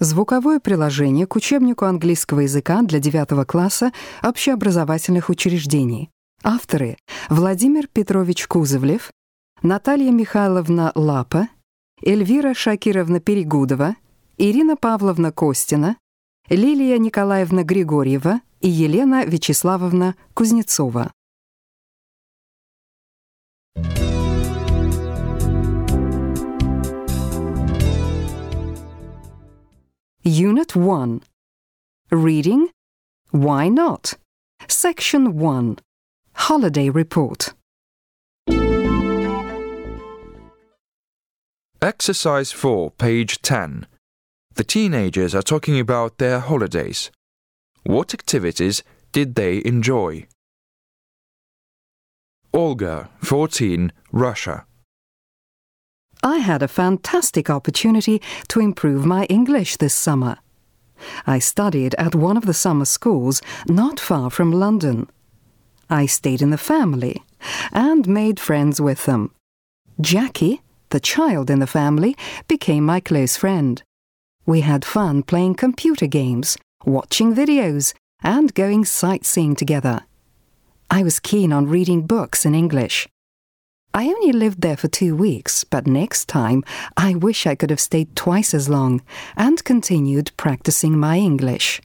Звуковое приложение к учебнику английского языка для 9 класса общеобразовательных учреждений. Авторы Владимир Петрович Кузовлев, Наталья Михайловна Лапа, Эльвира Шакировна Перегудова, Ирина Павловна Костина, Лилия Николаевна Григорьева и Елена Вячеславовна Кузнецова. Unit 1 Reading Why Not? Section 1 Holiday Report. Exercise 4, page 10. The teenagers are talking about their holidays. What activities did they enjoy? Olga, 14, Russia. I had a fantastic opportunity to improve my English this summer. I studied at one of the summer schools not far from London. I stayed in the family and made friends with them. Jackie, the child in the family, became my close friend. We had fun playing computer games, watching videos, and going sightseeing together. I was keen on reading books in English. I only lived there for two weeks, but next time I wish I could have stayed twice as long and continued practicing my English.